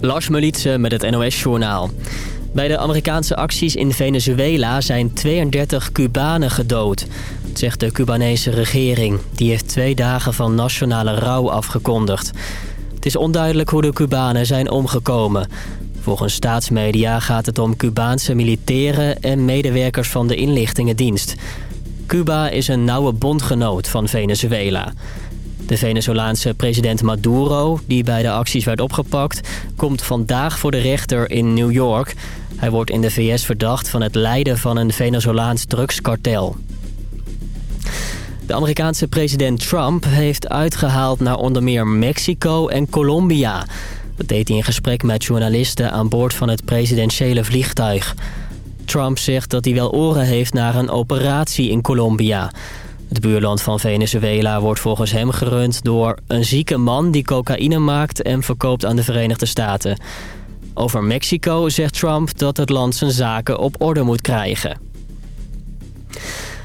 Lars Melitse met het NOS-journaal. Bij de Amerikaanse acties in Venezuela zijn 32 Cubanen gedood. Zegt de Cubanese regering. Die heeft twee dagen van nationale rouw afgekondigd. Het is onduidelijk hoe de Cubanen zijn omgekomen. Volgens staatsmedia gaat het om Cubaanse militairen en medewerkers van de inlichtingendienst. Cuba is een nauwe bondgenoot van Venezuela. De Venezolaanse president Maduro, die bij de acties werd opgepakt... komt vandaag voor de rechter in New York. Hij wordt in de VS verdacht van het leiden van een Venezolaans drugskartel. De Amerikaanse president Trump heeft uitgehaald naar onder meer Mexico en Colombia. Dat deed hij in gesprek met journalisten aan boord van het presidentiële vliegtuig. Trump zegt dat hij wel oren heeft naar een operatie in Colombia... Het buurland van Venezuela wordt volgens hem gerund door een zieke man die cocaïne maakt en verkoopt aan de Verenigde Staten. Over Mexico zegt Trump dat het land zijn zaken op orde moet krijgen.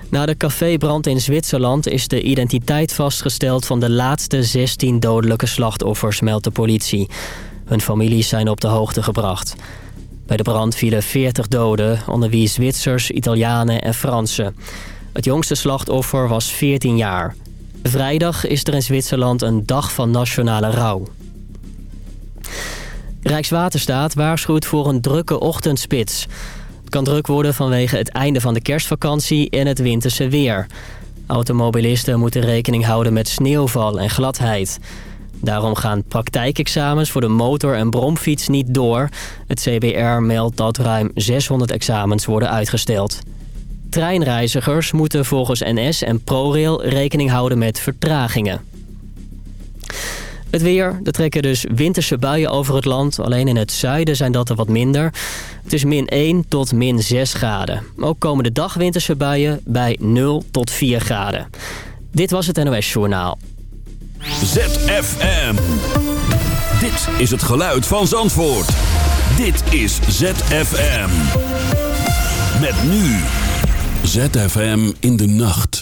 Na de cafébrand in Zwitserland is de identiteit vastgesteld van de laatste 16 dodelijke slachtoffers, meldt de politie. Hun families zijn op de hoogte gebracht. Bij de brand vielen 40 doden, onder wie Zwitsers, Italianen en Fransen. Het jongste slachtoffer was 14 jaar. Vrijdag is er in Zwitserland een dag van nationale rouw. Rijkswaterstaat waarschuwt voor een drukke ochtendspits. Het kan druk worden vanwege het einde van de kerstvakantie en het winterse weer. Automobilisten moeten rekening houden met sneeuwval en gladheid. Daarom gaan praktijkexamens voor de motor- en bromfiets niet door. Het CBR meldt dat ruim 600 examens worden uitgesteld. Treinreizigers moeten volgens NS en ProRail rekening houden met vertragingen. Het weer, er trekken dus winterse buien over het land. Alleen in het zuiden zijn dat er wat minder. Het is min 1 tot min 6 graden. Ook komende dag winterse buien bij 0 tot 4 graden. Dit was het NOS Journaal. ZFM. Dit is het geluid van Zandvoort. Dit is ZFM. Met nu... ZFM in de nacht.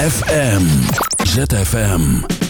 ZFM. ZFM.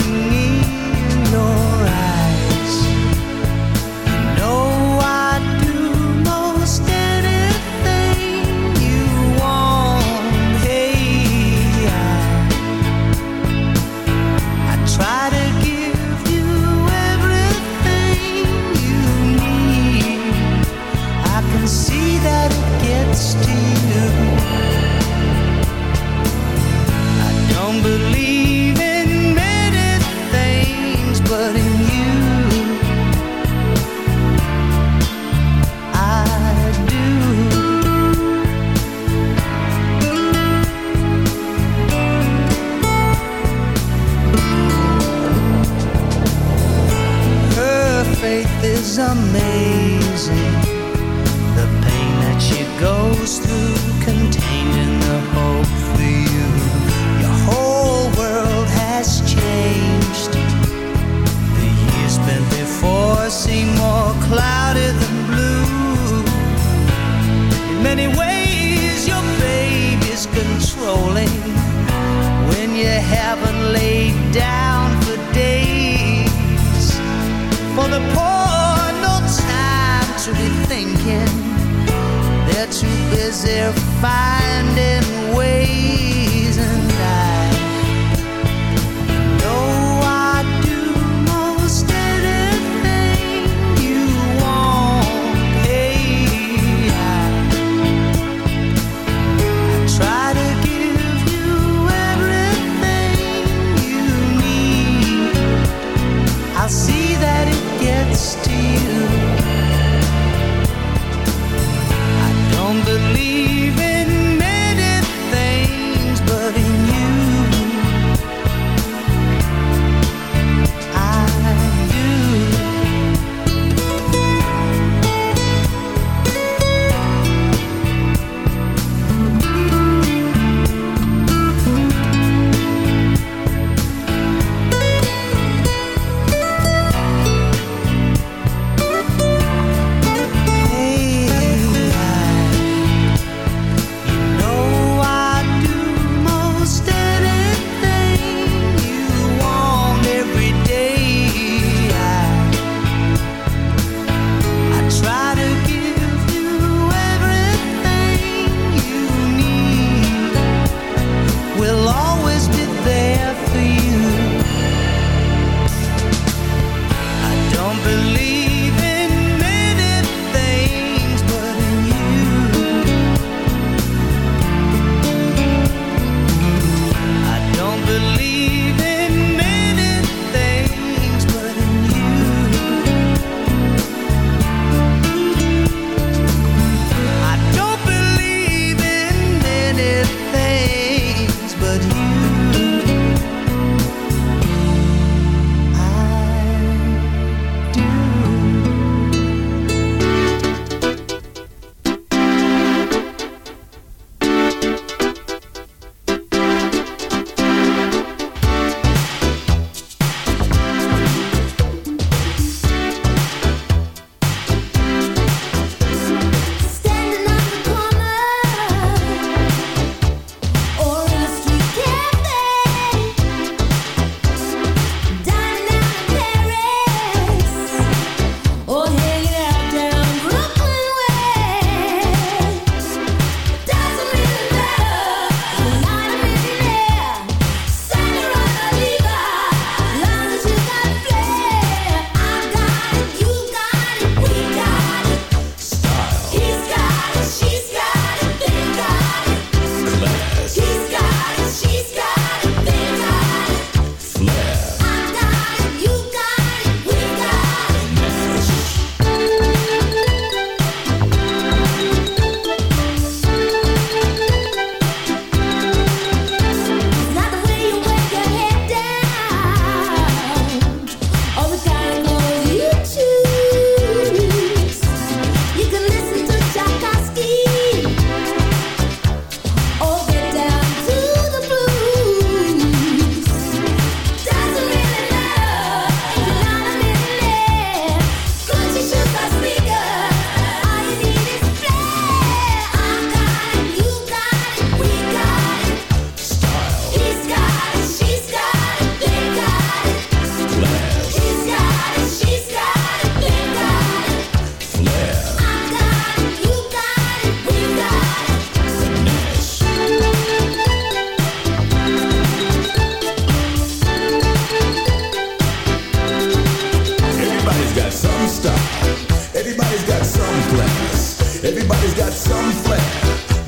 Is there fire?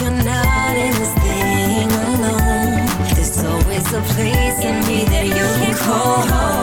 you're not in this thing alone. There's always a place in me that you can call home.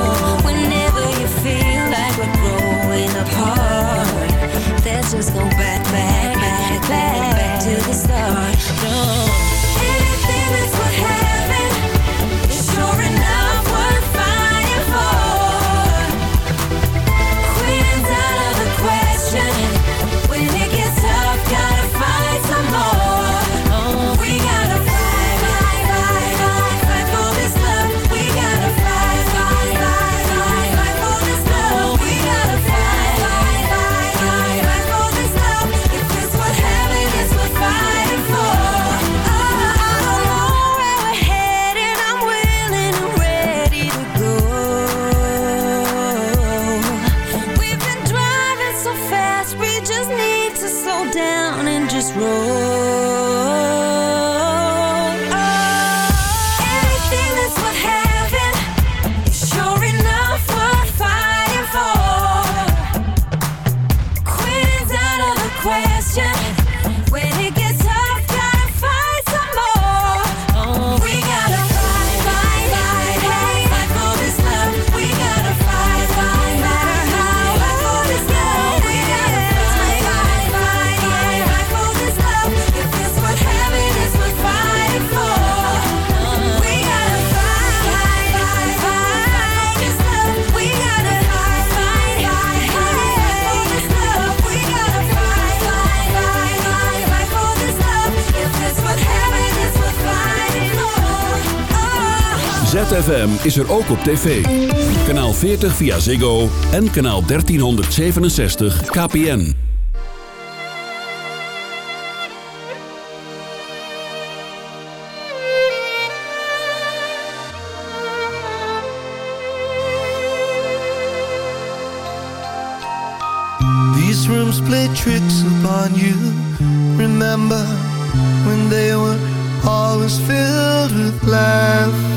ZFM is er ook op tv. Kanaal 40 via Ziggo en kanaal 1367 KPN. These rooms play tricks upon you. Remember when they were always filled with laughter.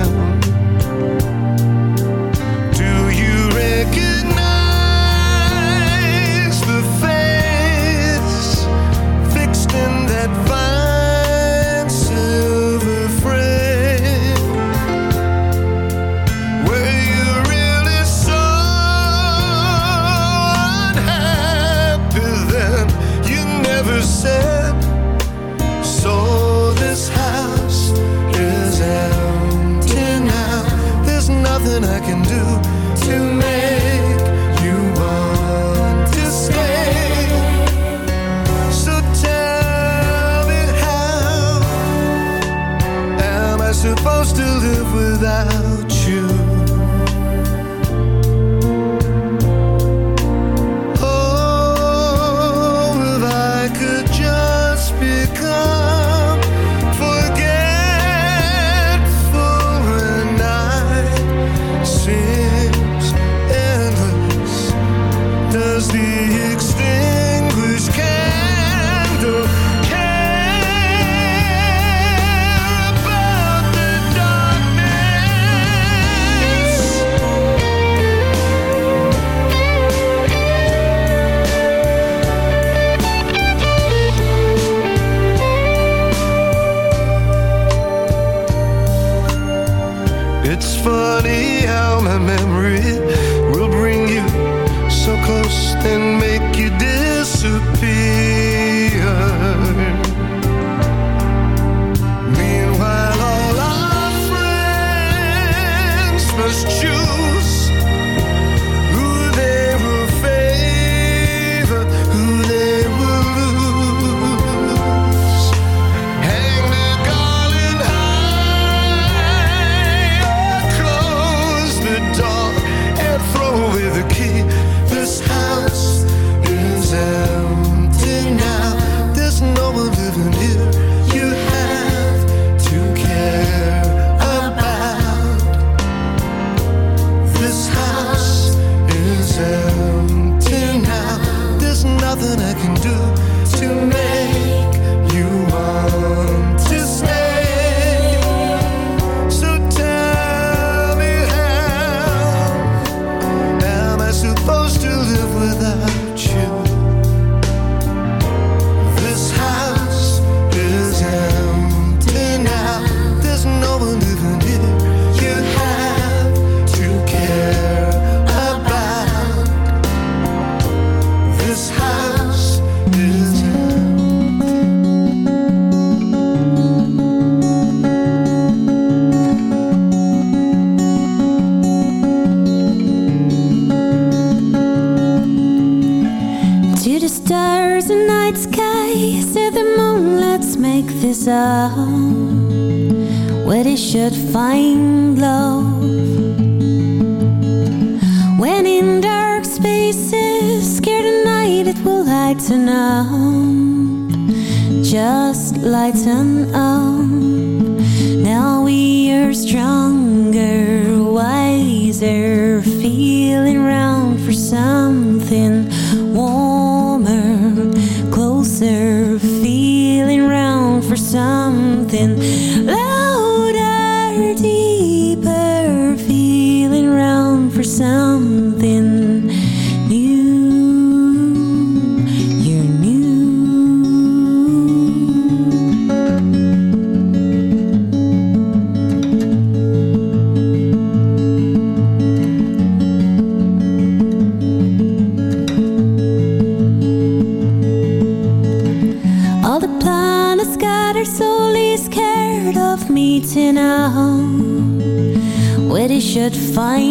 find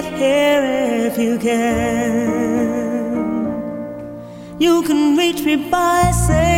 get here if you can. You can reach me by saying.